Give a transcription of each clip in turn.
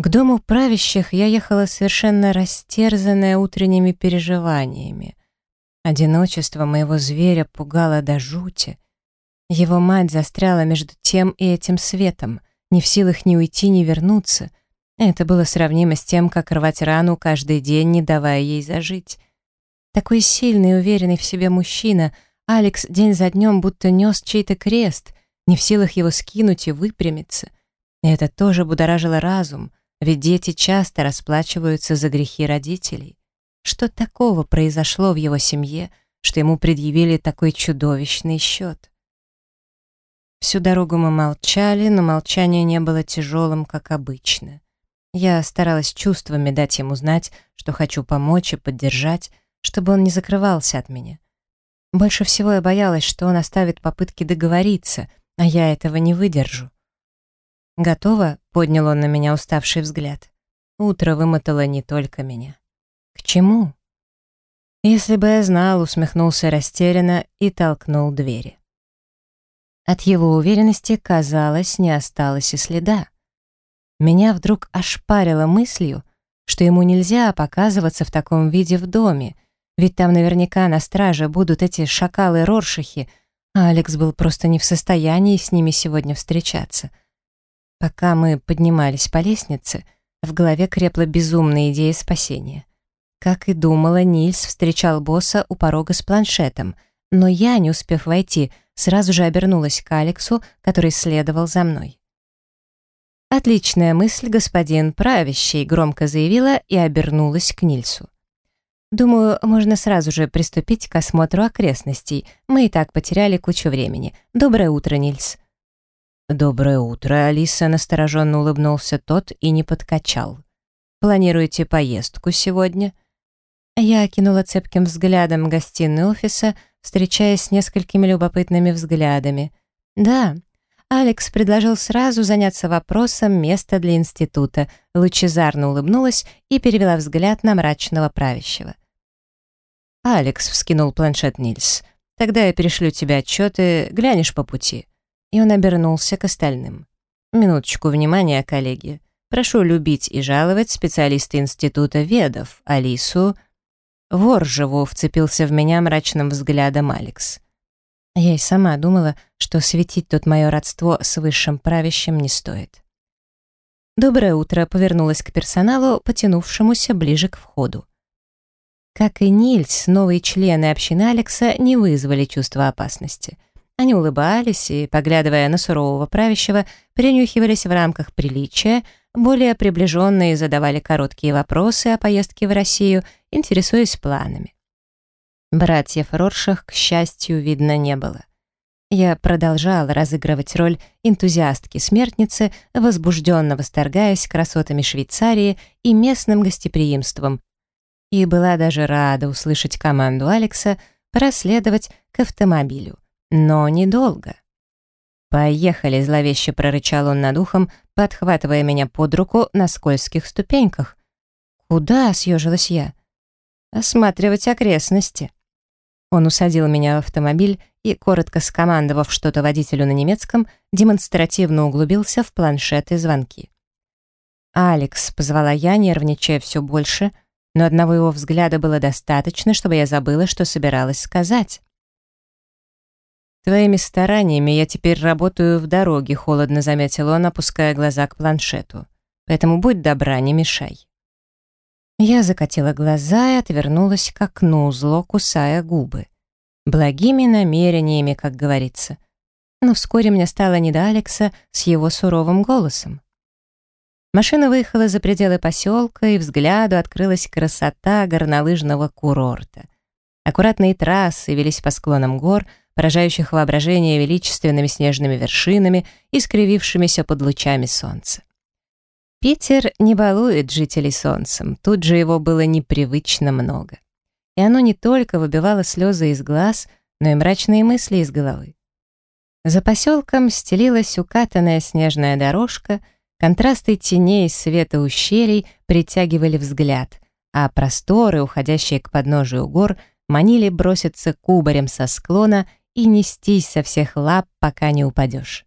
К дому правящих я ехала совершенно растерзанная утренними переживаниями. Одиночество моего зверя пугало до жути. Его мать застряла между тем и этим светом, не в силах ни уйти, ни вернуться. Это было сравнимо с тем, как рвать рану каждый день, не давая ей зажить. Такой сильный и уверенный в себе мужчина, Алекс день за днем будто нес чей-то крест, не в силах его скинуть и выпрямиться. И это тоже будоражило разум, ведь дети часто расплачиваются за грехи родителей. Что такого произошло в его семье, что ему предъявили такой чудовищный счет? Всю дорогу мы молчали, но молчание не было тяжелым, как обычно. Я старалась чувствами дать ему знать, что хочу помочь и поддержать, чтобы он не закрывался от меня. Больше всего я боялась, что он оставит попытки договориться, а я этого не выдержу. «Готово?» — поднял он на меня уставший взгляд. Утро вымотало не только меня. «К чему?» «Если бы я знал», — усмехнулся растерянно и толкнул двери. От его уверенности, казалось, не осталось и следа. Меня вдруг ошпарило мыслью, что ему нельзя показываться в таком виде в доме, ведь там наверняка на страже будут эти шакалы-роршихи, а Алекс был просто не в состоянии с ними сегодня встречаться — Пока мы поднимались по лестнице, в голове крепла безумная идея спасения. Как и думала, Нильс встречал босса у порога с планшетом, но я, не успев войти, сразу же обернулась к Алексу, который следовал за мной. «Отличная мысль, господин правящий», — громко заявила и обернулась к Нильсу. «Думаю, можно сразу же приступить к осмотру окрестностей. Мы и так потеряли кучу времени. Доброе утро, Нильс». «Доброе утро, Алиса», — настороженно улыбнулся тот и не подкачал. «Планируете поездку сегодня?» Я окинула цепким взглядом гостиную офиса, встречаясь с несколькими любопытными взглядами. «Да, Алекс предложил сразу заняться вопросом места для института», лучезарно улыбнулась и перевела взгляд на мрачного правящего. «Алекс», — вскинул планшет Нильс, — «тогда я перешлю тебе отчеты, глянешь по пути» и он обернулся к остальным. «Минуточку внимания, коллеги. Прошу любить и жаловать специалиста Института ведов, Алису...» Воржеву вцепился в меня мрачным взглядом Алекс. Я и сама думала, что светить тут мое родство с высшим правящим не стоит. «Доброе утро», — повернулась к персоналу, потянувшемуся ближе к входу. Как и Нильс, новые члены общины Алекса не вызвали чувства опасности — они улыбались и, поглядывая на сурового правящего, принюхивались в рамках приличия, более приближенные задавали короткие вопросы о поездке в Россию, интересуясь планами. Братьев Роршах, к счастью, видно не было. Я продолжала разыгрывать роль энтузиастки-смертницы, возбужденно восторгаясь красотами Швейцарии и местным гостеприимством, и была даже рада услышать команду Алекса проследовать к автомобилю — но недолго. «Поехали», — зловеще прорычал он над ухом, подхватывая меня под руку на скользких ступеньках. «Куда?» — съежилась я. «Осматривать окрестности». Он усадил меня в автомобиль и, коротко скомандовав что-то водителю на немецком, демонстративно углубился в планшеты звонки. «Алекс», — позвала я, нервничая все больше, но одного его взгляда было достаточно, чтобы я забыла, что собиралась сказать. «Твоими стараниями я теперь работаю в дороге», — холодно заметил он, опуская глаза к планшету. «Поэтому будь добра, не мешай». Я закатила глаза и отвернулась к окну, зло кусая губы. Благими намерениями, как говорится. Но вскоре мне стало не до Алекса с его суровым голосом. Машина выехала за пределы поселка, и взгляду открылась красота горнолыжного курорта. Аккуратные трассы велись по склонам гор, поражающих воображение величественными снежными вершинами, искривившимися под лучами солнца. Питер не балует жителей солнцем, тут же его было непривычно много. И оно не только выбивало слезы из глаз, но и мрачные мысли из головы. За поселком стелилась укатанная снежная дорожка, контрасты теней и света ущелий притягивали взгляд, а просторы, уходящие к подножию гор, манили броситься кубарем со склона и нестись со всех лап, пока не упадешь.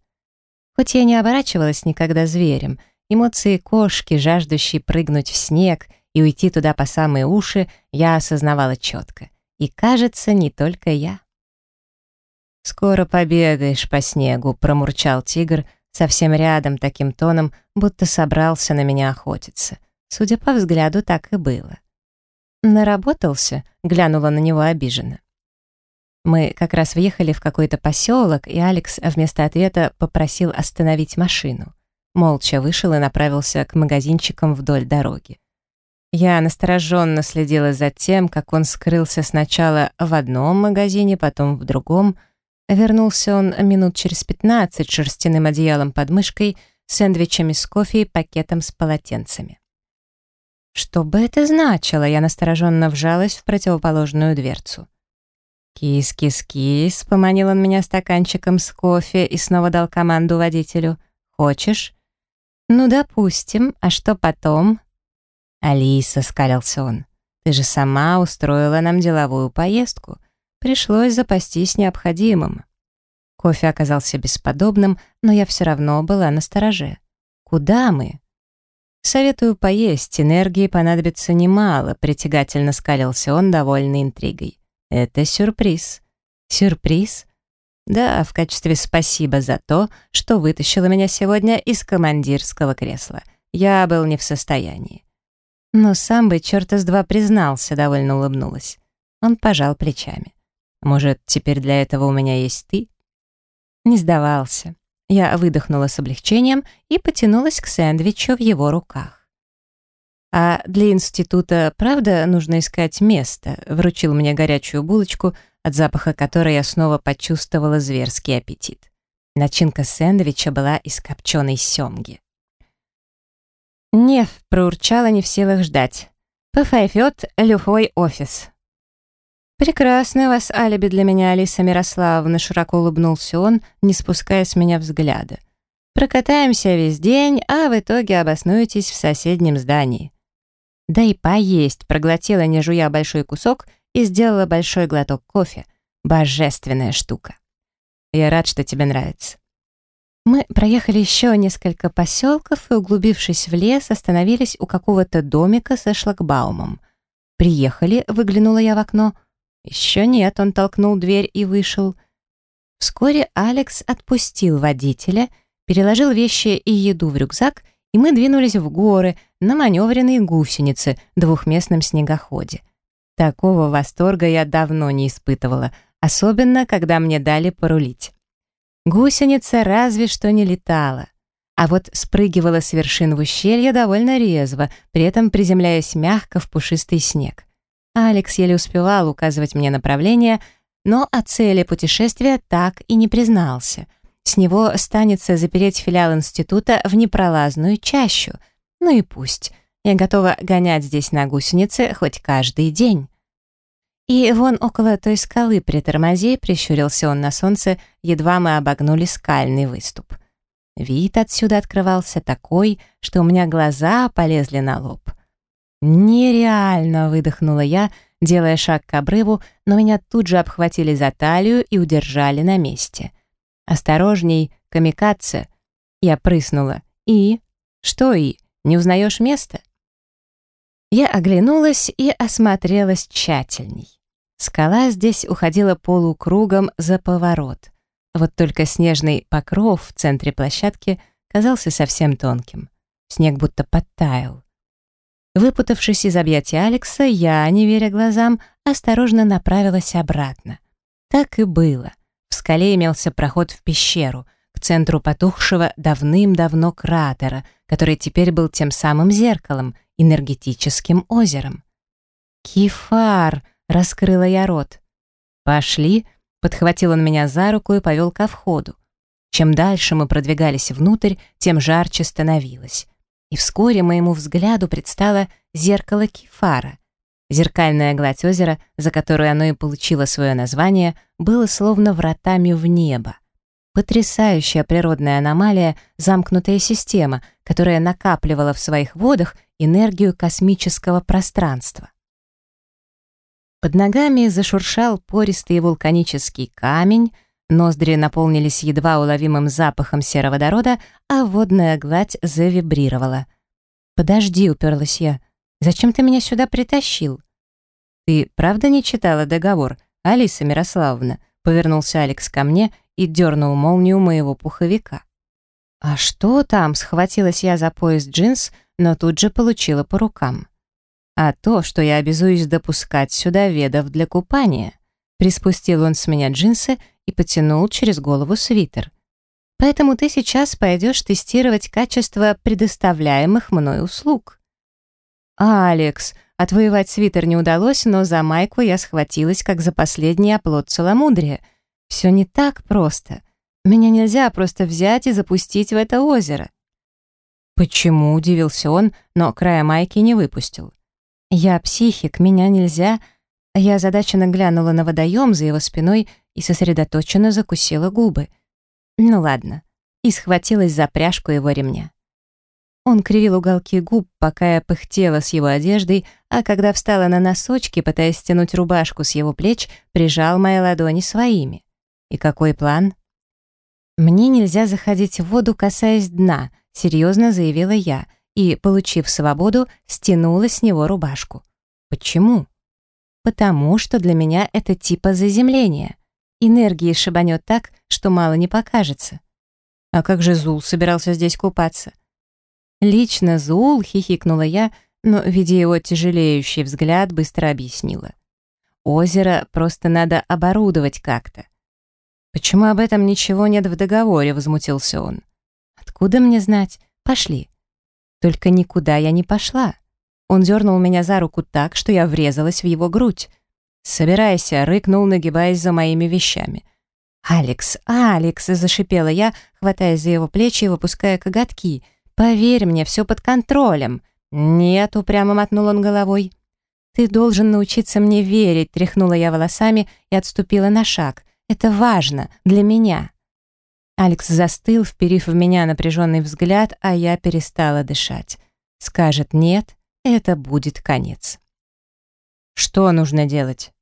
Хоть я не оборачивалась никогда зверем, эмоции кошки, жаждущей прыгнуть в снег и уйти туда по самые уши, я осознавала четко. И, кажется, не только я. «Скоро побегаешь по снегу», — промурчал тигр, совсем рядом таким тоном, будто собрался на меня охотиться. Судя по взгляду, так и было. «Наработался?» — глянула на него обиженно. Мы как раз въехали в какой-то поселок, и Алекс вместо ответа попросил остановить машину. Молча вышел и направился к магазинчикам вдоль дороги. Я настороженно следила за тем, как он скрылся сначала в одном магазине, потом в другом. Вернулся он минут через пятнадцать шерстяным одеялом под мышкой, сэндвичами с кофе и пакетом с полотенцами. Что бы это значило? Я настороженно вжалась в противоположную дверцу. «Кис-кис-кис», — поманил он меня стаканчиком с кофе и снова дал команду водителю. «Хочешь?» «Ну, допустим. А что потом?» «Алиса», — скалился он, — «ты же сама устроила нам деловую поездку. Пришлось запастись необходимым». Кофе оказался бесподобным, но я все равно была на стороже. «Куда мы?» «Советую поесть, энергии понадобится немало», — притягательно скалился он, довольный интригой. Это сюрприз. Сюрприз? Да, в качестве спасибо за то, что вытащила меня сегодня из командирского кресла. Я был не в состоянии. Но сам бы черта с два признался, довольно улыбнулась. Он пожал плечами. Может, теперь для этого у меня есть ты? Не сдавался. Я выдохнула с облегчением и потянулась к сэндвичу в его руках. «А для института, правда, нужно искать место?» Вручил мне горячую булочку, от запаха которой я снова почувствовала зверский аппетит. Начинка сэндвича была из копченой семги. «Неф», — проурчала не в силах ждать. «Пфайфет люхой офис». «Прекрасное у вас алиби для меня, Алиса Мирославовна», — широко улыбнулся он, не спуская с меня взгляда. «Прокатаемся весь день, а в итоге обоснуетесь в соседнем здании». Да и поесть, проглотила, не жуя большой кусок, и сделала большой глоток кофе. Божественная штука. Я рад, что тебе нравится. Мы проехали еще несколько поселков и, углубившись в лес, остановились у какого-то домика со шлагбаумом. «Приехали», — выглянула я в окно. «Еще нет», — он толкнул дверь и вышел. Вскоре Алекс отпустил водителя, переложил вещи и еду в рюкзак и мы двинулись в горы на маневренной гусенице, двухместном снегоходе. Такого восторга я давно не испытывала, особенно когда мне дали порулить. Гусеница разве что не летала, а вот спрыгивала с вершин в ущелье довольно резво, при этом приземляясь мягко в пушистый снег. Алекс еле успевал указывать мне направление, но о цели путешествия так и не признался — с него станется запереть филиал института в непролазную чащу. Ну и пусть. Я готова гонять здесь на гусенице хоть каждый день. И вон около той скалы притормози, прищурился он на солнце, едва мы обогнули скальный выступ. Вид отсюда открывался такой, что у меня глаза полезли на лоб. «Нереально!» — выдохнула я, делая шаг к обрыву, но меня тут же обхватили за талию и удержали на месте — «Осторожней, камикадзе!» Я прыснула. «И? Что и? Не узнаешь место?» Я оглянулась и осмотрелась тщательней. Скала здесь уходила полукругом за поворот. Вот только снежный покров в центре площадки казался совсем тонким. Снег будто подтаял. Выпутавшись из объятия Алекса, я, не веря глазам, осторожно направилась обратно. Так и было. В скале имелся проход в пещеру, к центру потухшего давным-давно кратера, который теперь был тем самым зеркалом, энергетическим озером. «Кефар!» — раскрыла я рот. «Пошли!» — подхватил он меня за руку и повел ко входу. Чем дальше мы продвигались внутрь, тем жарче становилось. И вскоре моему взгляду предстало зеркало Кефара. Зеркальная гладь озера, за которую оно и получило свое название, было словно вратами в небо. Потрясающая природная аномалия, замкнутая система, которая накапливала в своих водах энергию космического пространства. Под ногами зашуршал пористый вулканический камень, ноздри наполнились едва уловимым запахом сероводорода, а водная гладь завибрировала. «Подожди», — уперлась я, — «зачем ты меня сюда притащил?» «Ты правда не читала договор, Алиса Мирославовна?» — повернулся Алекс ко мне и дернул молнию моего пуховика. «А что там?» — схватилась я за пояс джинс, но тут же получила по рукам. «А то, что я обязуюсь допускать сюда ведов для купания». Приспустил он с меня джинсы и потянул через голову свитер. «Поэтому ты сейчас пойдешь тестировать качество предоставляемых мной услуг». «Алекс», Отвоевать свитер не удалось, но за майку я схватилась, как за последний оплот целомудрия. Все не так просто. Меня нельзя просто взять и запустить в это озеро. Почему, удивился он, но края майки не выпустил. Я психик, меня нельзя. Я озадаченно глянула на водоем за его спиной и сосредоточенно закусила губы. Ну ладно. И схватилась за пряжку его ремня. Он кривил уголки губ, пока я пыхтела с его одеждой, а когда встала на носочки, пытаясь стянуть рубашку с его плеч, прижал мои ладони своими. И какой план? «Мне нельзя заходить в воду, касаясь дна», — серьезно заявила я, и, получив свободу, стянула с него рубашку. «Почему?» «Потому что для меня это типа заземления. Энергии шибанет так, что мало не покажется». «А как же Зул собирался здесь купаться?» «Лично Зул», — хихикнула я, но, видя его тяжелеющий взгляд, быстро объяснила. «Озеро просто надо оборудовать как-то». «Почему об этом ничего нет в договоре?» — возмутился он. «Откуда мне знать? Пошли». Только никуда я не пошла. Он дернул меня за руку так, что я врезалась в его грудь. «Собирайся», — рыкнул, нагибаясь за моими вещами. «Алекс, Алекс!» — зашипела я, хватаясь за его плечи и выпуская коготки. «Поверь мне, все под контролем». «Нет», — упрямо мотнул он головой. «Ты должен научиться мне верить», — тряхнула я волосами и отступила на шаг. «Это важно для меня». Алекс застыл, вперив в меня напряженный взгляд, а я перестала дышать. Скажет «нет», это будет конец. Что нужно делать?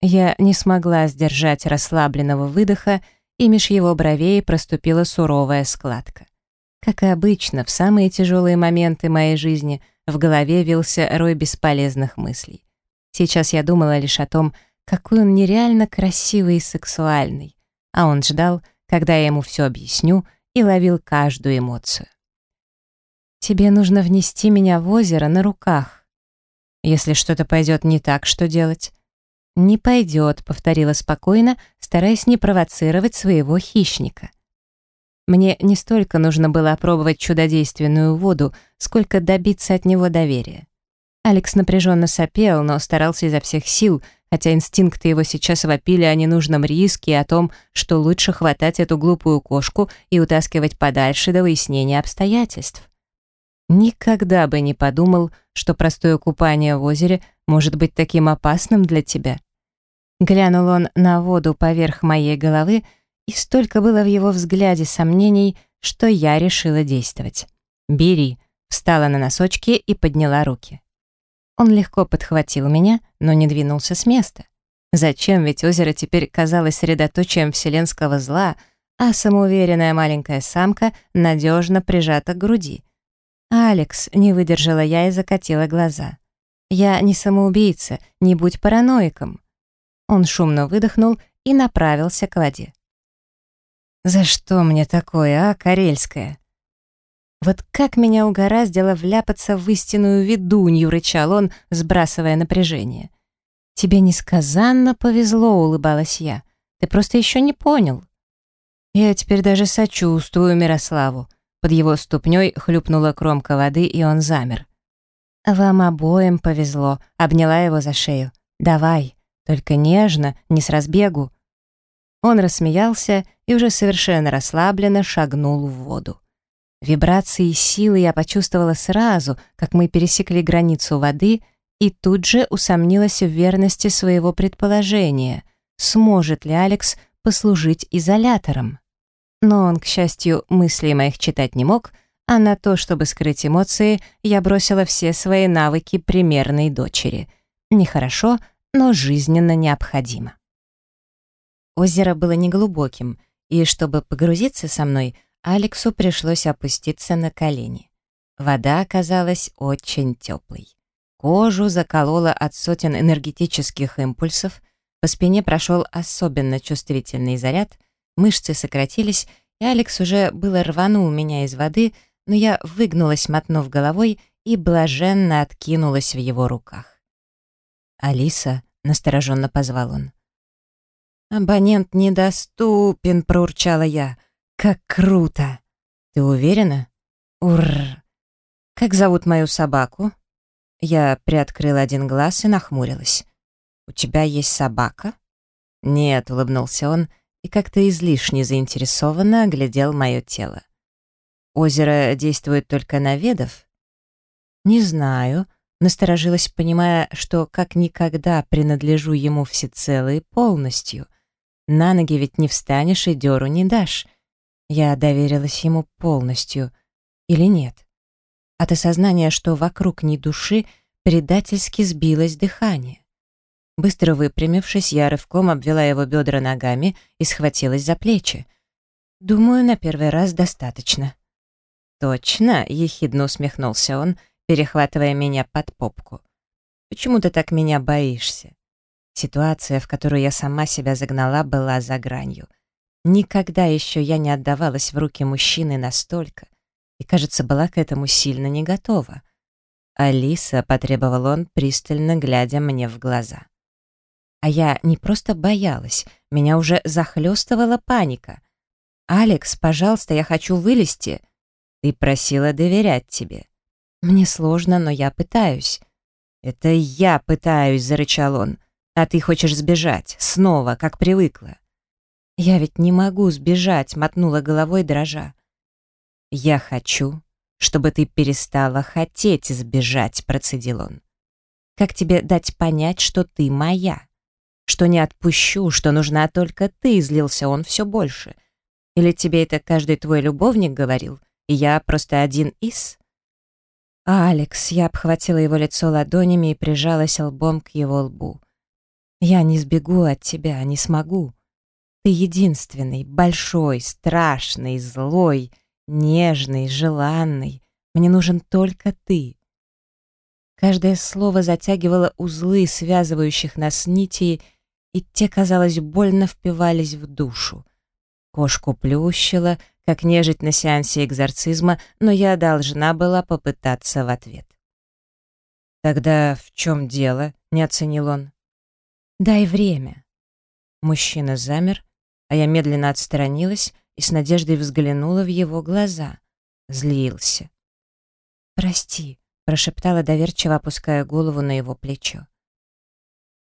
Я не смогла сдержать расслабленного выдоха, и меж его бровей проступила суровая складка. Как и обычно, в самые тяжелые моменты моей жизни в голове вился рой бесполезных мыслей. Сейчас я думала лишь о том, какой он нереально красивый и сексуальный, а он ждал, когда я ему все объясню, и ловил каждую эмоцию. «Тебе нужно внести меня в озеро на руках. Если что-то пойдет не так, что делать?» «Не пойдет», — повторила спокойно, стараясь не провоцировать своего хищника. Мне не столько нужно было опробовать чудодейственную воду, сколько добиться от него доверия. Алекс напряженно сопел, но старался изо всех сил, хотя инстинкты его сейчас вопили о ненужном риске и о том, что лучше хватать эту глупую кошку и утаскивать подальше до выяснения обстоятельств. Никогда бы не подумал, что простое купание в озере может быть таким опасным для тебя. Глянул он на воду поверх моей головы, и столько было в его взгляде сомнений, что я решила действовать. «Бери», встала на носочки и подняла руки. Он легко подхватил меня, но не двинулся с места. Зачем, ведь озеро теперь казалось средоточием вселенского зла, а самоуверенная маленькая самка надежно прижата к груди. «Алекс», — не выдержала я и закатила глаза. «Я не самоубийца, не будь параноиком». Он шумно выдохнул и направился к воде. За что мне такое, а, Карельская? Вот как меня угораздило вляпаться в истинную ведунью, рычал он, сбрасывая напряжение. Тебе несказанно повезло, улыбалась я. Ты просто еще не понял. Я теперь даже сочувствую Мирославу. Под его ступней хлюпнула кромка воды, и он замер. «Вам обоим повезло», — обняла его за шею. «Давай, только нежно, не с разбегу». Он рассмеялся и уже совершенно расслабленно шагнул в воду. Вибрации силы я почувствовала сразу, как мы пересекли границу воды, и тут же усомнилась в верности своего предположения, сможет ли Алекс послужить изолятором. Но он, к счастью, мыслей моих читать не мог, а на то, чтобы скрыть эмоции, я бросила все свои навыки примерной дочери. Нехорошо, но жизненно необходимо. Озеро было неглубоким, и чтобы погрузиться со мной, Алексу пришлось опуститься на колени. Вода оказалась очень теплой. Кожу заколола от сотен энергетических импульсов, по спине прошел особенно чувствительный заряд, мышцы сократились, и Алекс уже было рванул меня из воды, но я выгнулась, мотнув головой, и блаженно откинулась в его руках. «Алиса», — настороженно позвал он. «Абонент недоступен», — проурчала я. «Как круто!» «Ты уверена?» «Уррр!» «Как зовут мою собаку?» Я приоткрыла один глаз и нахмурилась. «У тебя есть собака?» «Нет», — улыбнулся он и как-то излишне заинтересованно оглядел мое тело. «Озеро действует только на ведов?» «Не знаю», — насторожилась, понимая, что как никогда принадлежу ему всецело и полностью. На ноги ведь не встанешь и дёру не дашь. Я доверилась ему полностью. Или нет? От осознания, что вокруг ни души, предательски сбилось дыхание. Быстро выпрямившись, я рывком обвела его бедра ногами и схватилась за плечи. «Думаю, на первый раз достаточно». «Точно?» — ехидно усмехнулся он, перехватывая меня под попку. «Почему ты так меня боишься?» Ситуация, в которую я сама себя загнала, была за гранью. Никогда еще я не отдавалась в руки мужчины настолько, и, кажется, была к этому сильно не готова. «Алиса», — потребовал он, пристально глядя мне в глаза. А я не просто боялась, меня уже захлестывала паника. «Алекс, пожалуйста, я хочу вылезти». «Ты просила доверять тебе». «Мне сложно, но я пытаюсь». «Это я пытаюсь», — зарычал он. «А ты хочешь сбежать, снова, как привыкла». «Я ведь не могу сбежать», — мотнула головой дрожа. «Я хочу, чтобы ты перестала хотеть сбежать», — процедил он. «Как тебе дать понять, что ты моя? Что не отпущу, что нужна только ты?» — злился он все больше. «Или тебе это каждый твой любовник говорил, и я просто один из?» «Алекс», — я обхватила его лицо ладонями и прижалась лбом к его лбу. «Я не сбегу от тебя, не смогу. Ты единственный, большой, страшный, злой, нежный, желанный. Мне нужен только ты. Каждое слово затягивало узлы, связывающих нас нити, и те, казалось, больно впивались в душу. Кошку плющило, как нежить на сеансе экзорцизма, но я должна была попытаться в ответ. «Тогда в чем дело?» — не оценил он. «Дай время». Мужчина замер, а я медленно отстранилась и с надеждой взглянула в его глаза. Злился. «Прости», — прошептала доверчиво, опуская голову на его плечо.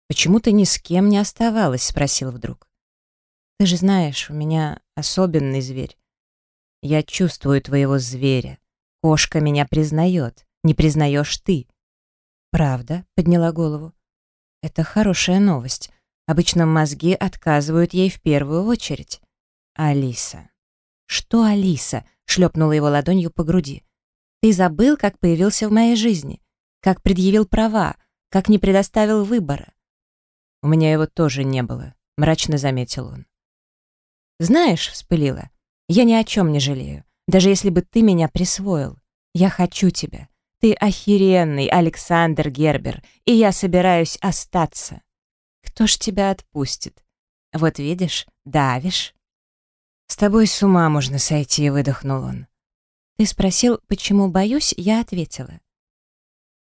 «Почему ты ни с кем не оставалась?» — спросил вдруг. «Ты же знаешь, у меня особенный зверь. Я чувствую твоего зверя. Кошка меня признает. Не признаешь ты». «Правда?» — подняла голову. «Это хорошая новость. Обычно мозги отказывают ей в первую очередь. Алиса. Что Алиса? Шлепнула его ладонью по груди. Ты забыл, как появился в моей жизни? Как предъявил права? Как не предоставил выбора? У меня его тоже не было, мрачно заметил он. Знаешь, вспылила, я ни о чем не жалею, даже если бы ты меня присвоил. Я хочу тебя. Ты охеренный Александр Гербер, и я собираюсь остаться. Кто ж тебя отпустит? Вот видишь, давишь. «С тобой с ума можно сойти», — выдохнул он. «Ты спросил, почему боюсь?» Я ответила.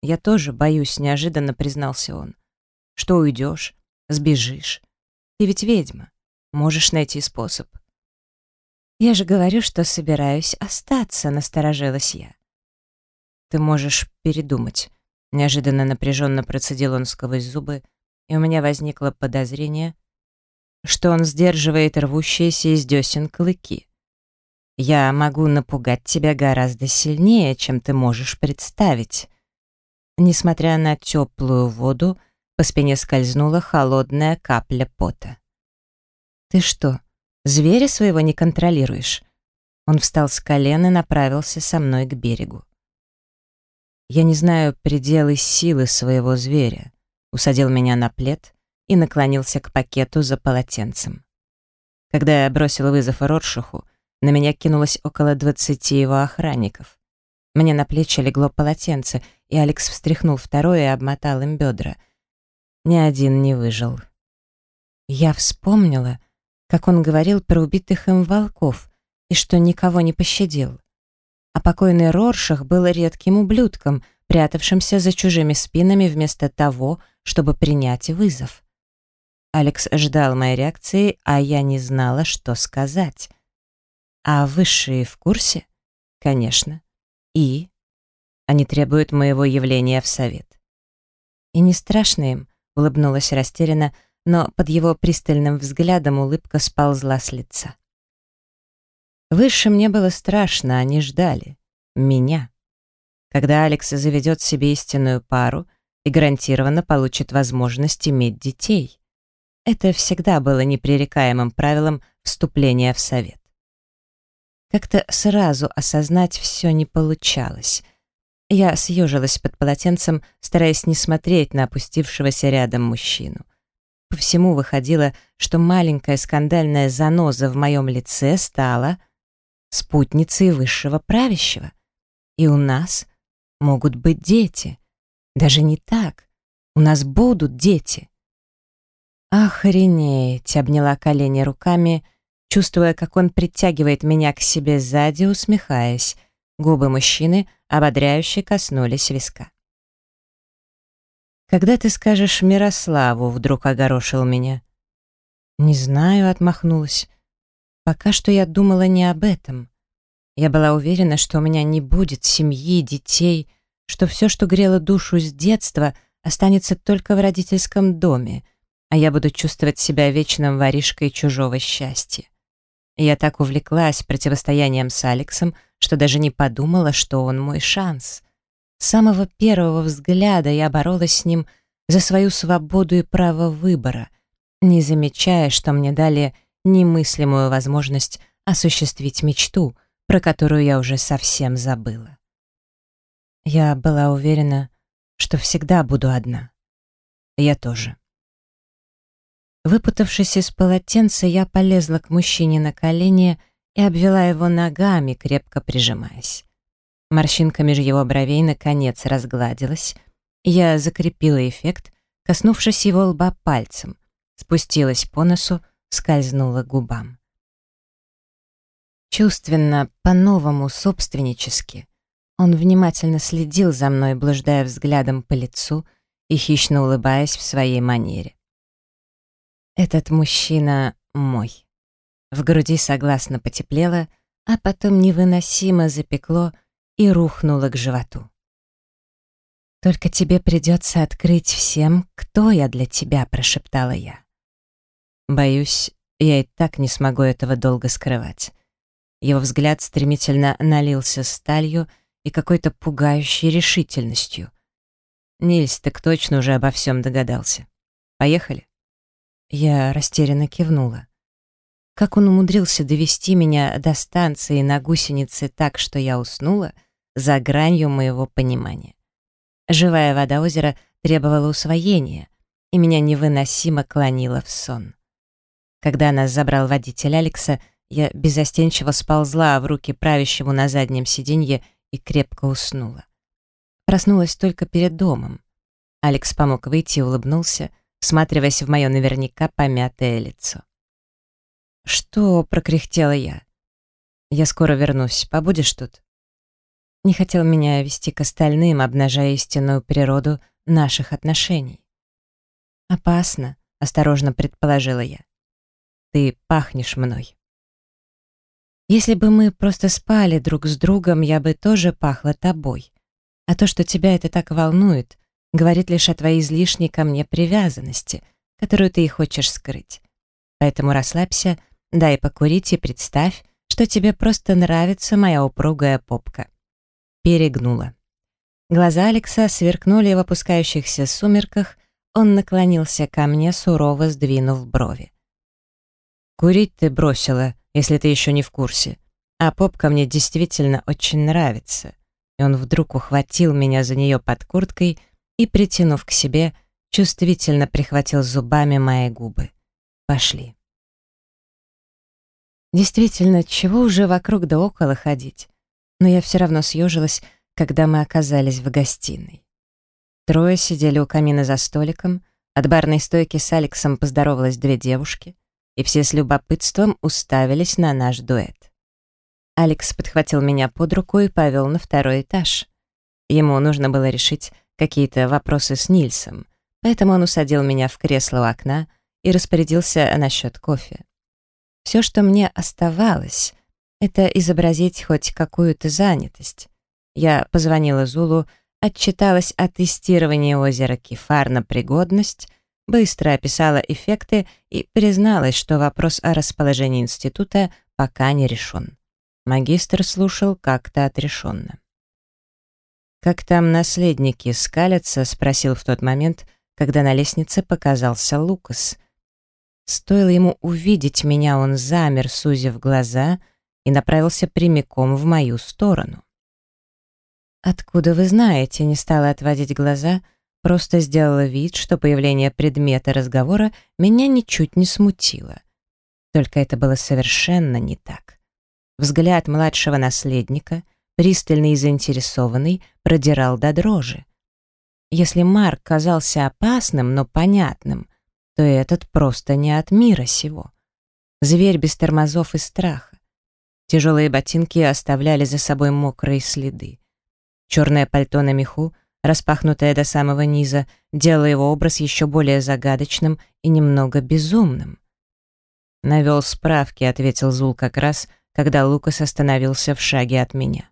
«Я тоже боюсь», — неожиданно признался он. «Что уйдешь? Сбежишь? Ты ведь ведьма. Можешь найти способ». «Я же говорю, что собираюсь остаться», — насторожилась я. «Ты можешь передумать», — неожиданно напряженно процедил он сквозь зубы, и у меня возникло подозрение, что он сдерживает рвущиеся из десен клыки. Я могу напугать тебя гораздо сильнее, чем ты можешь представить. Несмотря на теплую воду, по спине скользнула холодная капля пота. «Ты что, зверя своего не контролируешь?» Он встал с колен и направился со мной к берегу. Я не знаю пределы силы своего зверя. Усадил меня на плед, и наклонился к пакету за полотенцем. Когда я бросил вызов Роршуху, на меня кинулось около двадцати его охранников. Мне на плечи легло полотенце, и Алекс встряхнул второе и обмотал им бедра. Ни один не выжил. Я вспомнила, как он говорил про убитых им волков и что никого не пощадил. А покойный Роршах был редким ублюдком, прятавшимся за чужими спинами вместо того, чтобы принять вызов. Алекс ждал моей реакции, а я не знала, что сказать. А высшие в курсе? Конечно. И? Они требуют моего явления в совет. И не страшно им, улыбнулась растерянно, но под его пристальным взглядом улыбка сползла с лица. Выше мне было страшно, они ждали. Меня. Когда Алекс заведет себе истинную пару и гарантированно получит возможность иметь детей. Это всегда было непререкаемым правилом вступления в совет. Как-то сразу осознать все не получалось. Я съежилась под полотенцем, стараясь не смотреть на опустившегося рядом мужчину. По всему выходило, что маленькая скандальная заноза в моем лице стала спутницей высшего правящего. И у нас могут быть дети. Даже не так. У нас будут дети. «Охренеть!» — обняла колени руками, чувствуя, как он притягивает меня к себе сзади, усмехаясь. Губы мужчины ободряюще коснулись виска. «Когда ты скажешь Мирославу?» — вдруг огорошил меня. «Не знаю», — отмахнулась. «Пока что я думала не об этом. Я была уверена, что у меня не будет семьи, детей, что все, что грело душу с детства, останется только в родительском доме, а я буду чувствовать себя вечным воришкой чужого счастья. Я так увлеклась противостоянием с Алексом, что даже не подумала, что он мой шанс. С самого первого взгляда я боролась с ним за свою свободу и право выбора, не замечая, что мне дали немыслимую возможность осуществить мечту, про которую я уже совсем забыла. Я была уверена, что всегда буду одна. Я тоже. Выпутавшись из полотенца, я полезла к мужчине на колени и обвела его ногами, крепко прижимаясь. Морщинка меж его бровей наконец разгладилась, я закрепила эффект, коснувшись его лба пальцем, спустилась по носу, скользнула к губам. Чувственно, по-новому, собственнически, он внимательно следил за мной, блуждая взглядом по лицу и хищно улыбаясь в своей манере. Этот мужчина мой. В груди согласно потеплело, а потом невыносимо запекло и рухнуло к животу. «Только тебе придется открыть всем, кто я для тебя», — прошептала я. Боюсь, я и так не смогу этого долго скрывать. Его взгляд стремительно налился сталью и какой-то пугающей решительностью. «Нильс, так точно уже обо всем догадался. Поехали?» Я растерянно кивнула. Как он умудрился довести меня до станции на гусенице так, что я уснула, за гранью моего понимания. Живая вода озера требовала усвоения, и меня невыносимо клонило в сон. Когда нас забрал водитель Алекса, я безостенчиво сползла в руки правящему на заднем сиденье и крепко уснула. Проснулась только перед домом. Алекс помог выйти и улыбнулся, всматриваясь в мое наверняка помятое лицо. «Что?» — прокряхтела я. «Я скоро вернусь. Побудешь тут?» Не хотел меня вести к остальным, обнажая истинную природу наших отношений. «Опасно», — осторожно предположила я. «Ты пахнешь мной». Если бы мы просто спали друг с другом, я бы тоже пахла тобой. А то, что тебя это так волнует, говорит лишь о твоей излишней ко мне привязанности, которую ты и хочешь скрыть. Поэтому расслабься, дай покурить и представь, что тебе просто нравится моя упругая попка. Перегнула. Глаза Алекса сверкнули в опускающихся сумерках, он наклонился ко мне, сурово сдвинув брови. «Курить ты бросила», если ты еще не в курсе. А попка мне действительно очень нравится. И он вдруг ухватил меня за нее под курткой и, притянув к себе, чувствительно прихватил зубами мои губы. Пошли. Действительно, чего уже вокруг да около ходить? Но я все равно съежилась, когда мы оказались в гостиной. Трое сидели у камина за столиком, от барной стойки с Алексом поздоровалась две девушки, и все с любопытством уставились на наш дуэт. Алекс подхватил меня под руку и повел на второй этаж. Ему нужно было решить какие-то вопросы с Нильсом, поэтому он усадил меня в кресло у окна и распорядился насчет кофе. Все, что мне оставалось, это изобразить хоть какую-то занятость. Я позвонила Зулу, отчиталась о тестировании озера Кефар на пригодность, быстро описала эффекты и призналась, что вопрос о расположении института пока не решен. Магистр слушал как-то отрешенно. «Как там наследники скалятся?» — спросил в тот момент, когда на лестнице показался Лукас. Стоило ему увидеть меня, он замер, сузив глаза, и направился прямиком в мою сторону. «Откуда вы знаете?» — не стала отводить глаза, просто сделала вид, что появление предмета разговора меня ничуть не смутило. Только это было совершенно не так. Взгляд младшего наследника, пристальный и заинтересованный, продирал до дрожи. Если Марк казался опасным, но понятным, то этот просто не от мира сего. Зверь без тормозов и страха. Тяжелые ботинки оставляли за собой мокрые следы. Черное пальто на меху, распахнутое до самого низа, делало его образ еще более загадочным и немного безумным. «Навел справки», — ответил Зул как раз, когда Лукас остановился в шаге от меня.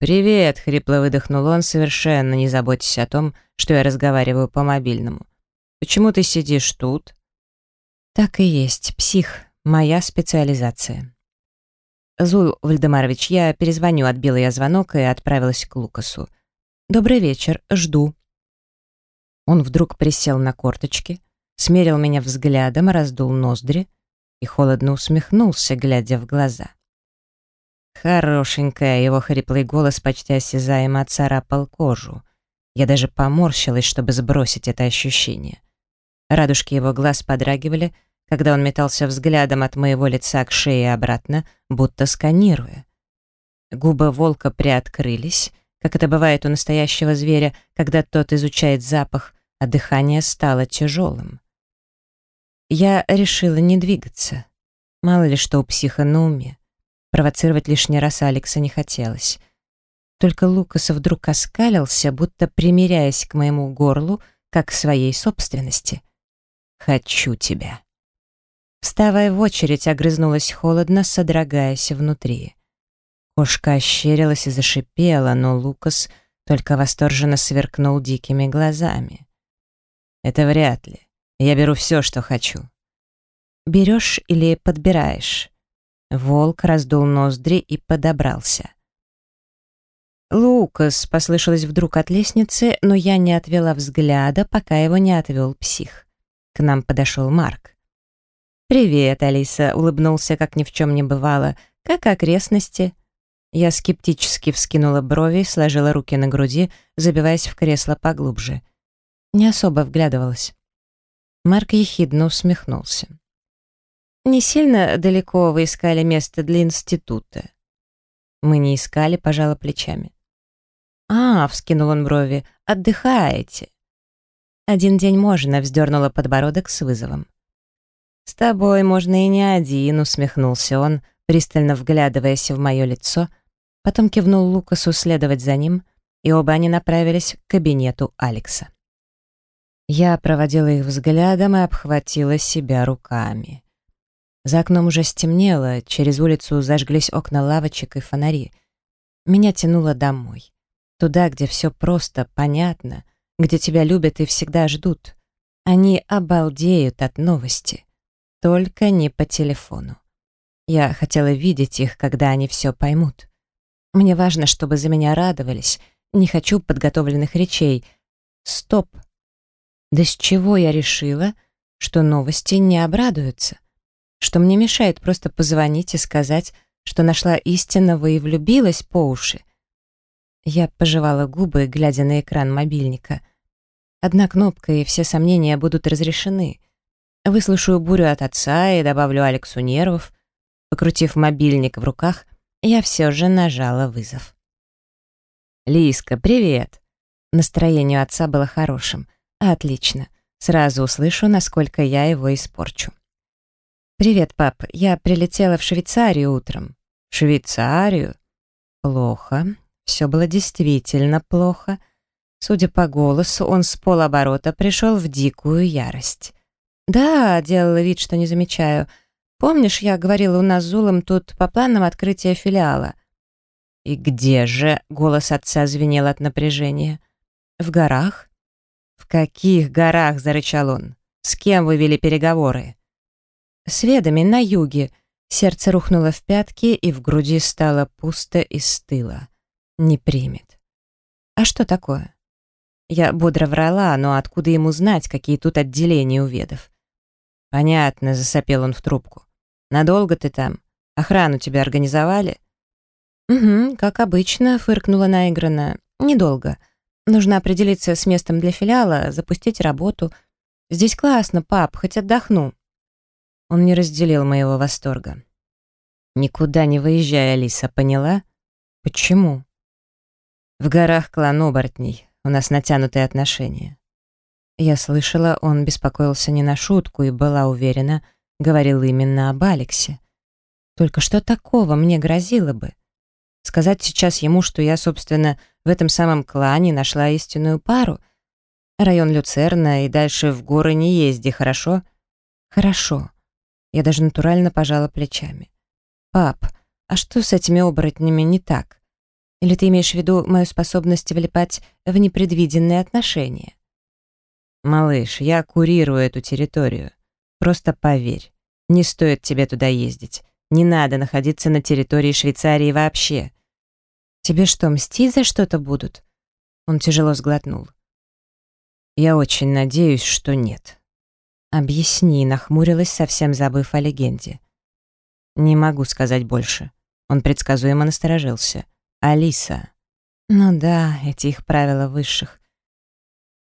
«Привет!» — хрипло выдохнул он, совершенно не заботясь о том, что я разговариваю по мобильному. «Почему ты сидишь тут?» «Так и есть, псих, моя специализация». «Зул Вальдемарович, я перезвоню», — отбила я звонок и отправилась к Лукасу. «Добрый вечер, жду». Он вдруг присел на корточки, смерил меня взглядом, раздул ноздри, и холодно усмехнулся, глядя в глаза. Хорошенькая, его хриплый голос почти осязаемо царапал кожу. Я даже поморщилась, чтобы сбросить это ощущение. Радужки его глаз подрагивали, когда он метался взглядом от моего лица к шее и обратно, будто сканируя. Губы волка приоткрылись, как это бывает у настоящего зверя, когда тот изучает запах, а дыхание стало тяжелым. Я решила не двигаться. Мало ли что у психа на уме. Провоцировать лишний раз Алекса не хотелось. Только Лукас вдруг оскалился, будто примиряясь к моему горлу, как к своей собственности. «Хочу тебя». Вставая в очередь, огрызнулась холодно, содрогаясь внутри. Кошка ощерилась и зашипела, но Лукас только восторженно сверкнул дикими глазами. «Это вряд ли. Я беру все, что хочу. Берешь или подбираешь? Волк раздул ноздри и подобрался. «Лукас!» — послышалось вдруг от лестницы, но я не отвела взгляда, пока его не отвел псих. К нам подошел Марк. «Привет, Алиса!» — улыбнулся, как ни в чем не бывало. «Как окрестности?» Я скептически вскинула брови, сложила руки на груди, забиваясь в кресло поглубже. Не особо вглядывалась. Марк ехидно усмехнулся. «Не сильно далеко вы искали место для института?» «Мы не искали», — пожала плечами. «А, — вскинул он брови, — отдыхаете». «Один день можно», — вздернула подбородок с вызовом. «С тобой можно и не один», — усмехнулся он, пристально вглядываясь в мое лицо, потом кивнул Лукасу следовать за ним, и оба они направились к кабинету Алекса. Я проводила их взглядом и обхватила себя руками. За окном уже стемнело, через улицу зажглись окна лавочек и фонари. Меня тянуло домой. Туда, где все просто, понятно, где тебя любят и всегда ждут. Они обалдеют от новости. Только не по телефону. Я хотела видеть их, когда они все поймут. Мне важно, чтобы за меня радовались. Не хочу подготовленных речей. Стоп. Да с чего я решила, что новости не обрадуются? Что мне мешает просто позвонить и сказать, что нашла истинного и влюбилась по уши? Я пожевала губы, глядя на экран мобильника. Одна кнопка, и все сомнения будут разрешены. Выслушаю бурю от отца и добавлю Алексу нервов. Покрутив мобильник в руках, я все же нажала вызов. «Лиска, привет!» Настроение отца было хорошим. Отлично. Сразу услышу, насколько я его испорчу. «Привет, пап. Я прилетела в Швейцарию утром». «В Швейцарию?» «Плохо. Все было действительно плохо». Судя по голосу, он с полоборота пришел в дикую ярость. «Да», — делала вид, что не замечаю. «Помнишь, я говорила, у нас с Зулом тут по планам открытия филиала?» «И где же?» — голос отца звенел от напряжения. «В горах?» «В каких горах?» — зарычал он. «С кем вы вели переговоры?» «С ведами на юге». Сердце рухнуло в пятки, и в груди стало пусто и стыло. Не примет. «А что такое?» Я бодро врала, но откуда ему знать, какие тут отделения у ведов? «Понятно», — засопел он в трубку. «Надолго ты там? Охрану тебя организовали?» «Угу, как обычно», — фыркнула наигранно. «Недолго. Нужно определиться с местом для филиала, запустить работу. Здесь классно, пап, хоть отдохну». Он не разделил моего восторга. «Никуда не выезжай, Алиса, поняла? Почему?» «В горах клан оборотней. У нас натянутые отношения». Я слышала, он беспокоился не на шутку и была уверена, говорил именно об Алексе. Только что такого мне грозило бы? Сказать сейчас ему, что я, собственно, в этом самом клане нашла истинную пару? Район Люцерна и дальше в горы не езди, хорошо? Хорошо. Я даже натурально пожала плечами. Пап, а что с этими оборотнями не так? Или ты имеешь в виду мою способность влипать в непредвиденные отношения? Малыш, я курирую эту территорию. Просто поверь, не стоит тебе туда ездить. Не надо находиться на территории Швейцарии вообще. Тебе что, мстить за что-то будут? Он тяжело сглотнул. Я очень надеюсь, что нет. Объясни, нахмурилась, совсем забыв о легенде. Не могу сказать больше. Он предсказуемо насторожился. Алиса. Ну да, эти их правила высших.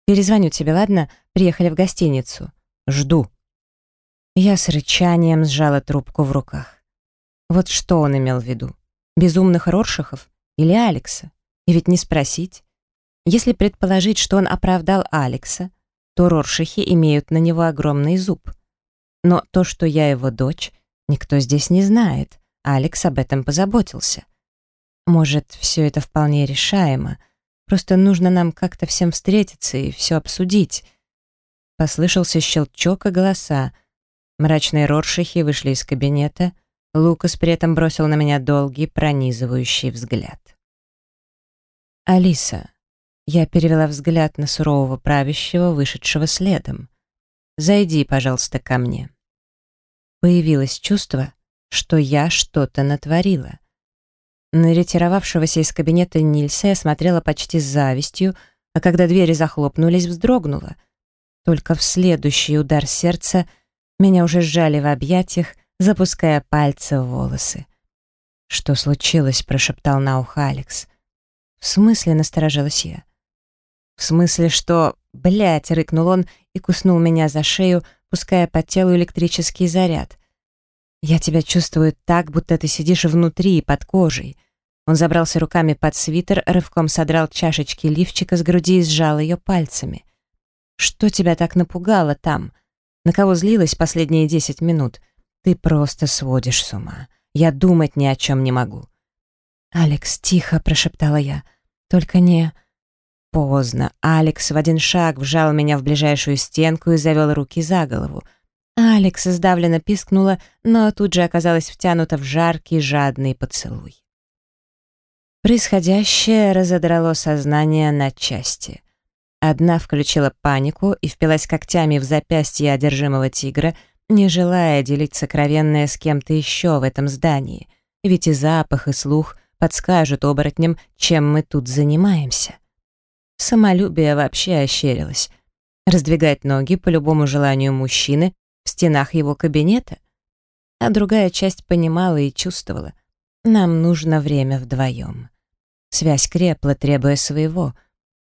Перезвоню тебе, ладно? Приехали в гостиницу. Жду. Я с рычанием сжала трубку в руках. Вот что он имел в виду? Безумных Роршахов? Или Алекса? И ведь не спросить. Если предположить, что он оправдал Алекса, то Роршахи имеют на него огромный зуб. Но то, что я его дочь, никто здесь не знает. Алекс об этом позаботился. Может, все это вполне решаемо. Просто нужно нам как-то всем встретиться и все обсудить. Послышался щелчок и голоса. Мрачные роршихи вышли из кабинета — Лукас при этом бросил на меня долгий, пронизывающий взгляд. «Алиса», я перевела взгляд на сурового правящего, вышедшего следом. «Зайди, пожалуйста, ко мне». Появилось чувство, что я что-то натворила. На ретировавшегося из кабинета Нильса я смотрела почти с завистью, а когда двери захлопнулись, вздрогнула. Только в следующий удар сердца меня уже сжали в объятиях, запуская пальцы в волосы. «Что случилось?» — прошептал на ухо Алекс. «В смысле?» — насторожилась я. «В смысле, что...» «Блядь!» — рыкнул он и куснул меня за шею, пуская по телу электрический заряд. «Я тебя чувствую так, будто ты сидишь внутри, под кожей». Он забрался руками под свитер, рывком содрал чашечки лифчика с груди и сжал ее пальцами. «Что тебя так напугало там? На кого злилась последние десять минут? Ты просто сводишь с ума. Я думать ни о чем не могу. «Алекс, тихо», — прошептала я. «Только не...» Поздно. Алекс в один шаг вжал меня в ближайшую стенку и завел руки за голову. Алекс сдавленно пискнула, но тут же оказалась втянута в жаркий, жадный поцелуй. Происходящее разодрало сознание на части. Одна включила панику и впилась когтями в запястье одержимого тигра, не желая делить сокровенное с кем-то еще в этом здании, ведь и запах, и слух подскажут оборотням, чем мы тут занимаемся. Самолюбие вообще ощерилось. Раздвигать ноги по любому желанию мужчины в стенах его кабинета? А другая часть понимала и чувствовала. Нам нужно время вдвоем. Связь крепла, требуя своего,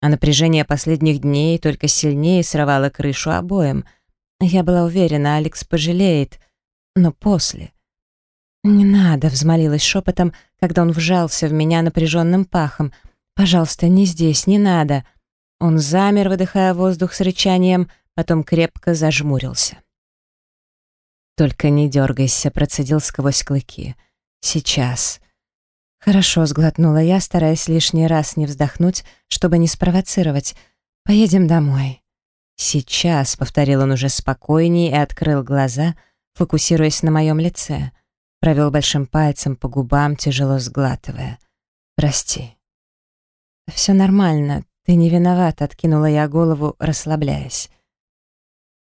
а напряжение последних дней только сильнее срывало крышу обоим — я была уверена, Алекс пожалеет, но после. «Не надо», — взмолилась шепотом, когда он вжался в меня напряженным пахом. «Пожалуйста, не здесь, не надо». Он замер, выдыхая воздух с рычанием, потом крепко зажмурился. «Только не дергайся», — процедил сквозь клыки. «Сейчас». «Хорошо», — сглотнула я, стараясь лишний раз не вздохнуть, чтобы не спровоцировать. «Поедем домой». «Сейчас», — повторил он уже спокойнее и открыл глаза, фокусируясь на моем лице. Провел большим пальцем по губам, тяжело сглатывая. «Прости». «Все нормально, ты не виноват», — откинула я голову, расслабляясь.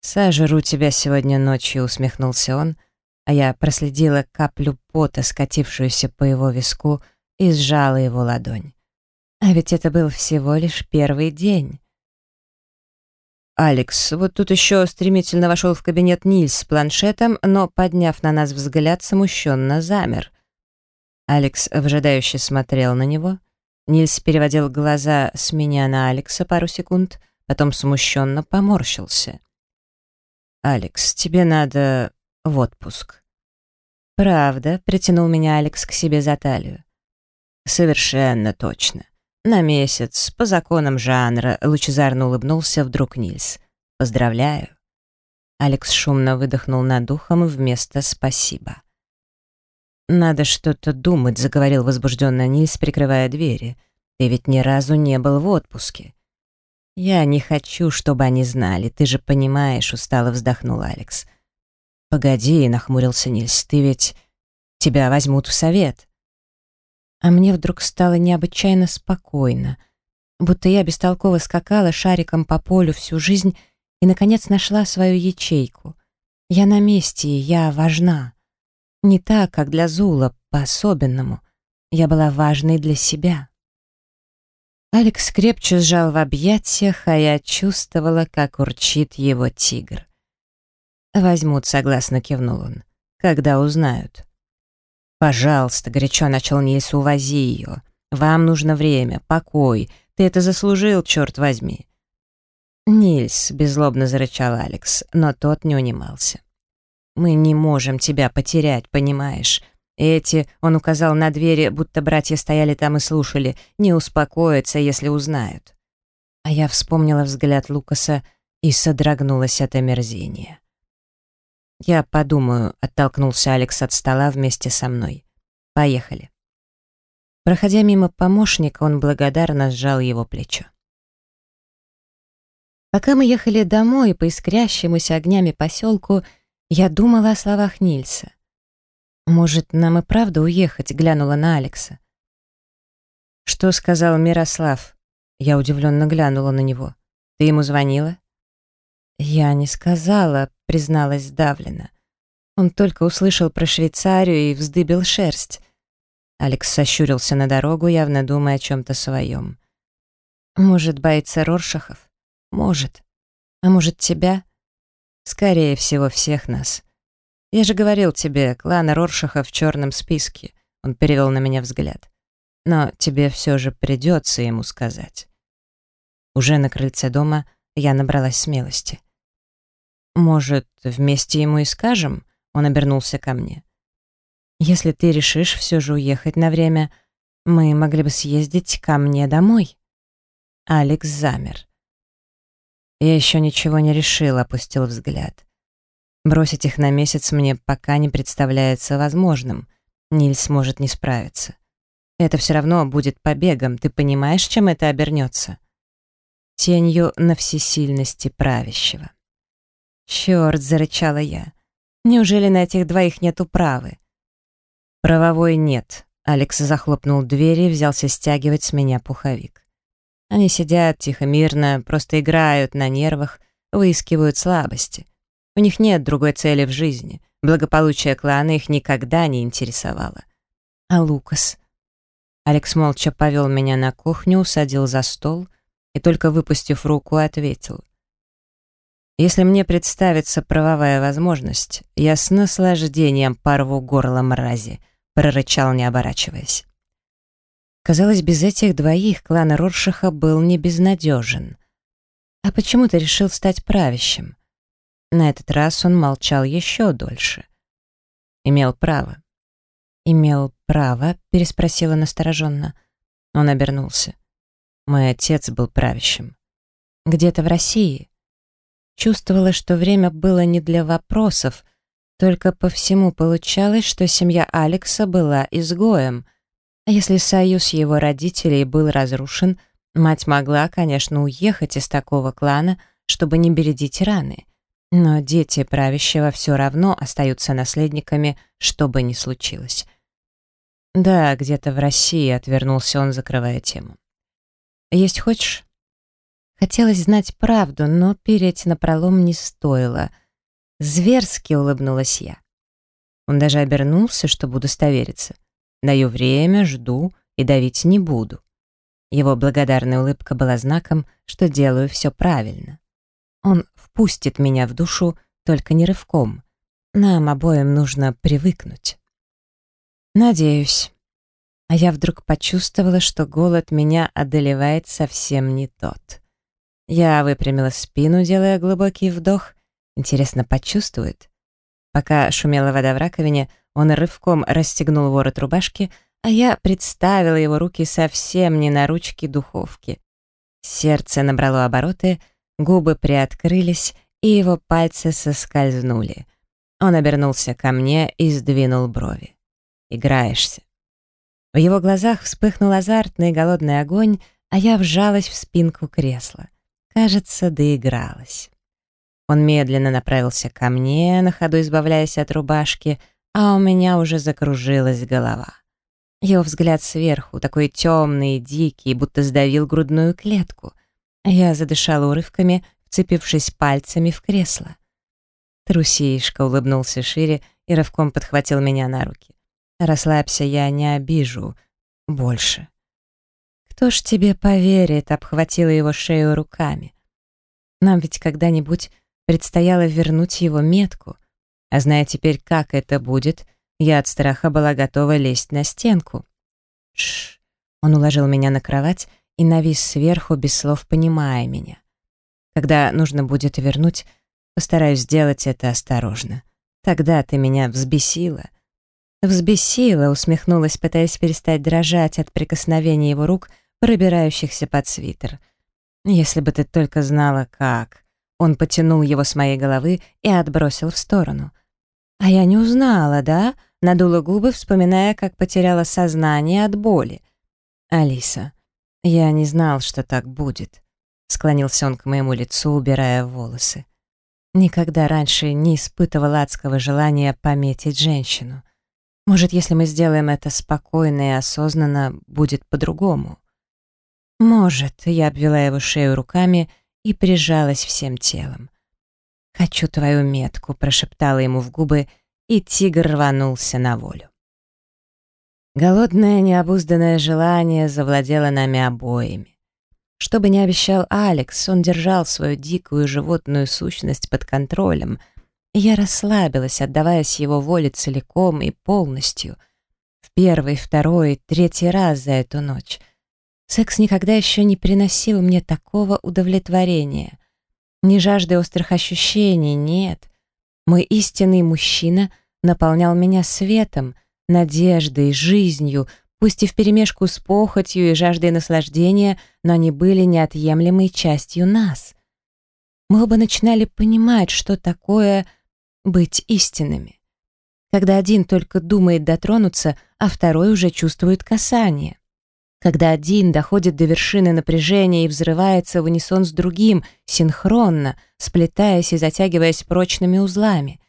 «Сожру тебя сегодня ночью», — усмехнулся он, а я проследила каплю пота, скатившуюся по его виску, и сжала его ладонь. А ведь это был всего лишь первый день. Алекс, вот тут еще стремительно вошел в кабинет Нильс с планшетом, но, подняв на нас взгляд, смущенно замер. Алекс вжидающе смотрел на него. Нильс переводил глаза с меня на Алекса пару секунд, потом смущенно поморщился. «Алекс, тебе надо в отпуск». «Правда?» — притянул меня Алекс к себе за талию. «Совершенно точно. На месяц, по законам жанра», — лучезарно улыбнулся вдруг Нильс. «Поздравляю». Алекс шумно выдохнул над духом вместо «спасибо». «Надо что-то думать», — заговорил возбужденно Нильс, прикрывая двери. «Ты ведь ни разу не был в отпуске». «Я не хочу, чтобы они знали, ты же понимаешь», — устало вздохнул Алекс. «Погоди», — нахмурился Нильс, — «ты ведь... тебя возьмут в совет». А мне вдруг стало необычайно спокойно, будто я бестолково скакала шариком по полю всю жизнь и, наконец, нашла свою ячейку. Я на месте, я важна. Не так, как для Зула, по-особенному. Я была важной для себя. Алекс крепче сжал в объятиях, а я чувствовала, как урчит его тигр. «Возьмут», — согласно кивнул он, — «когда узнают». «Пожалуйста», — горячо начал Нильс, — «увози ее. Вам нужно время, покой. Ты это заслужил, черт возьми». «Нильс», — беззлобно зарычал Алекс, но тот не унимался. «Мы не можем тебя потерять, понимаешь? Эти, он указал на двери, будто братья стояли там и слушали, не успокоятся, если узнают». А я вспомнила взгляд Лукаса и содрогнулась от омерзения. «Я подумаю», — оттолкнулся Алекс от стола вместе со мной. «Поехали». Проходя мимо помощника, он благодарно сжал его плечо. Пока мы ехали домой по искрящемуся огнями поселку, я думала о словах Нильса. «Может, нам и правда уехать?» — глянула на Алекса. «Что сказал Мирослав?» Я удивленно глянула на него. «Ты ему звонила?» «Я не сказала», — призналась сдавленно. Он только услышал про Швейцарию и вздыбил шерсть. Алекс сощурился на дорогу, явно думая о чем-то своем. «Может, боится Роршахов? Может. А может, тебя? Скорее всего, всех нас. Я же говорил тебе, клан Роршаха в черном списке». Он перевел на меня взгляд. «Но тебе все же придется ему сказать». Уже на крыльце дома я набралась смелости. «Может, вместе ему и скажем?» Он обернулся ко мне. «Если ты решишь все же уехать на время, мы могли бы съездить ко мне домой». Алекс замер. Я еще ничего не решил, опустил взгляд. Бросить их на месяц мне пока не представляется возможным. Нильс может не справиться. Это все равно будет побегом, ты понимаешь, чем это обернется? Тенью на всесильности правящего. «Черт!» — зарычала я. «Неужели на этих двоих нет управы?» «Правовой нет», — Алекс захлопнул дверь и взялся стягивать с меня пуховик. Они сидят тихо-мирно, просто играют на нервах, выискивают слабости. У них нет другой цели в жизни. Благополучие клана их никогда не интересовало. А Лукас? Алекс молча повел меня на кухню, усадил за стол и, только выпустив руку, ответил. Если мне представится правовая возможность, я с наслаждением порву горло мрази, прорычал, не оборачиваясь. Казалось, без этих двоих клан Роршаха был не безнадежен. А почему ты решил стать правящим? На этот раз он молчал еще дольше. Имел право. «Имел право?» — переспросила настороженно. Он обернулся. Мой отец был правящим. Где-то в России. Чувствовала, что время было не для вопросов, только по всему получалось, что семья Алекса была изгоем. А если союз его родителей был разрушен, мать могла, конечно, уехать из такого клана, чтобы не бередить раны. Но дети правящего все равно остаются наследниками, что бы ни случилось. «Да, где-то в России», — отвернулся он, закрывая тему. «Есть хочешь?» Хотелось знать правду, но переть на пролом не стоило. Зверски улыбнулась я. Он даже обернулся, чтобы удостовериться. Даю время, жду и давить не буду. Его благодарная улыбка была знаком, что делаю все правильно. Он впустит меня в душу, только не рывком. Нам обоим нужно привыкнуть. Надеюсь. А я вдруг почувствовала, что голод меня одолевает совсем не тот. Я выпрямила спину, делая глубокий вдох. Интересно, почувствует? Пока шумела вода в раковине, он рывком расстегнул ворот рубашки, а я представила его руки совсем не на ручке духовки. Сердце набрало обороты, губы приоткрылись, и его пальцы соскользнули. Он обернулся ко мне и сдвинул брови играешься». В его глазах вспыхнул азартный голодный огонь, а я вжалась в спинку кресла. Кажется, доигралась. Он медленно направился ко мне, на ходу избавляясь от рубашки, а у меня уже закружилась голова. Его взгляд сверху, такой темный и дикий, будто сдавил грудную клетку. Я задышала урывками, вцепившись пальцами в кресло. Трусишка улыбнулся шире и рывком подхватил меня на руки. Расслабься, я не обижу. Больше. Кто ж тебе поверит, обхватила его шею руками. Нам ведь когда-нибудь предстояло вернуть его метку. А зная теперь, как это будет, я от страха была готова лезть на стенку. Шш. Он уложил меня на кровать и навис сверху, без слов понимая меня. Когда нужно будет вернуть, постараюсь сделать это осторожно. Тогда ты меня взбесила. Взбесила, усмехнулась, пытаясь перестать дрожать от прикосновения его рук, пробирающихся под свитер. «Если бы ты только знала, как...» Он потянул его с моей головы и отбросил в сторону. «А я не узнала, да?» Надула губы, вспоминая, как потеряла сознание от боли. «Алиса, я не знал, что так будет», — склонился он к моему лицу, убирая волосы. Никогда раньше не испытывал адского желания пометить женщину. Может, если мы сделаем это спокойно и осознанно, будет по-другому? Может, я обвела его шею руками и прижалась всем телом. «Хочу твою метку», — прошептала ему в губы, и тигр рванулся на волю. Голодное, необузданное желание завладело нами обоими. Что бы ни обещал Алекс, он держал свою дикую животную сущность под контролем — я расслабилась, отдаваясь его воле целиком и полностью. В первый, второй, третий раз за эту ночь. Секс никогда еще не приносил мне такого удовлетворения. Ни жажды острых ощущений, нет. Мой истинный мужчина наполнял меня светом, надеждой, жизнью, пусть и вперемешку с похотью и жаждой наслаждения, но они были неотъемлемой частью нас. Мы оба начинали понимать, что такое быть истинными. Когда один только думает дотронуться, а второй уже чувствует касание. Когда один доходит до вершины напряжения и взрывается в унисон с другим, синхронно, сплетаясь и затягиваясь прочными узлами.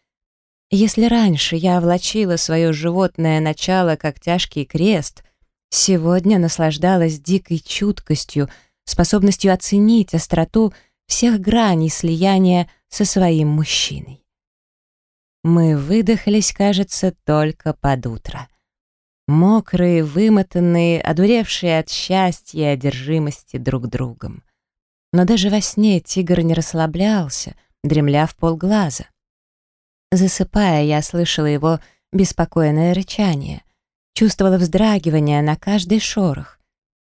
Если раньше я влачила свое животное начало как тяжкий крест, сегодня наслаждалась дикой чуткостью, способностью оценить остроту всех граней слияния со своим мужчиной. Мы выдохлись, кажется, только под утро. Мокрые, вымотанные, одуревшие от счастья и одержимости друг другом. Но даже во сне тигр не расслаблялся, дремля в полглаза. Засыпая, я слышала его беспокойное рычание, чувствовала вздрагивание на каждый шорох.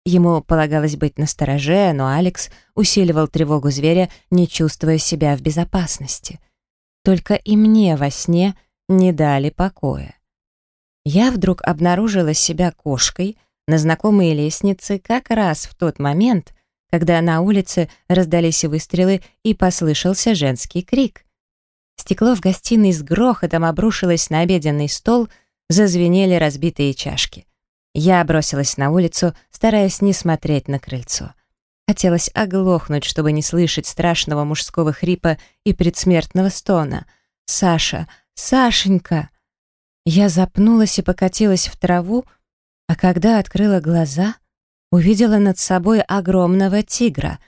Ему полагалось быть настороже, но Алекс усиливал тревогу зверя, не чувствуя себя в безопасности — только и мне во сне не дали покоя. Я вдруг обнаружила себя кошкой на знакомой лестнице как раз в тот момент, когда на улице раздались выстрелы и послышался женский крик. Стекло в гостиной с грохотом обрушилось на обеденный стол, зазвенели разбитые чашки. Я бросилась на улицу, стараясь не смотреть на крыльцо. Хотелось оглохнуть, чтобы не слышать страшного мужского хрипа и предсмертного стона. «Саша! Сашенька!» Я запнулась и покатилась в траву, а когда открыла глаза, увидела над собой огромного тигра.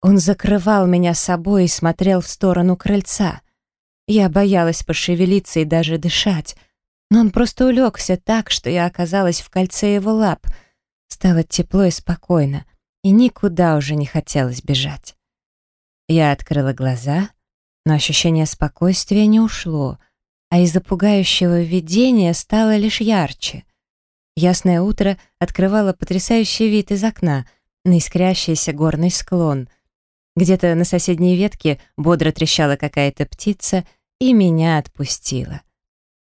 Он закрывал меня собой и смотрел в сторону крыльца. Я боялась пошевелиться и даже дышать, но он просто улегся так, что я оказалась в кольце его лап. Стало тепло и спокойно, и никуда уже не хотелось бежать. Я открыла глаза, но ощущение спокойствия не ушло, а из-за пугающего видения стало лишь ярче. Ясное утро открывало потрясающий вид из окна на искрящийся горный склон. Где-то на соседней ветке бодро трещала какая-то птица и меня отпустила.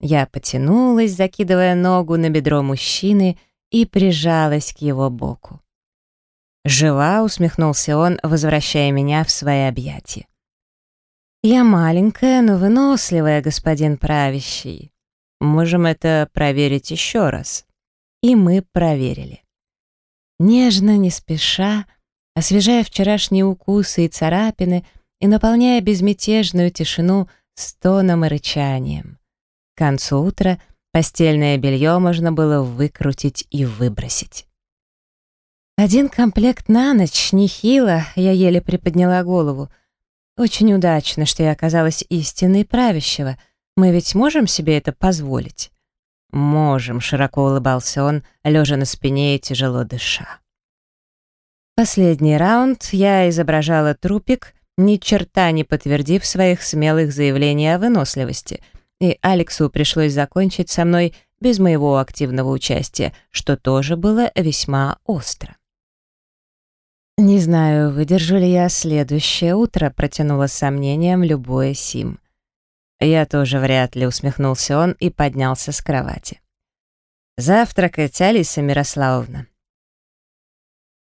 Я потянулась, закидывая ногу на бедро мужчины и прижалась к его боку. «Жива?» — усмехнулся он, возвращая меня в свои объятия. «Я маленькая, но выносливая, господин правящий. Можем это проверить еще раз». И мы проверили. Нежно, не спеша, освежая вчерашние укусы и царапины и наполняя безмятежную тишину стоном и рычанием. К концу утра постельное белье можно было выкрутить и выбросить. Один комплект на ночь, нехило, я еле приподняла голову. Очень удачно, что я оказалась истинной правящего. Мы ведь можем себе это позволить? «Можем», — широко улыбался он, лежа на спине и тяжело дыша. Последний раунд я изображала трупик, ни черта не подтвердив своих смелых заявлений о выносливости, и Алексу пришлось закончить со мной без моего активного участия, что тоже было весьма остро. «Не знаю, выдержу ли я следующее утро», — протянула с сомнением любое Сим. Я тоже вряд ли, усмехнулся он и поднялся с кровати. Завтракать, Алиса Мирославовна.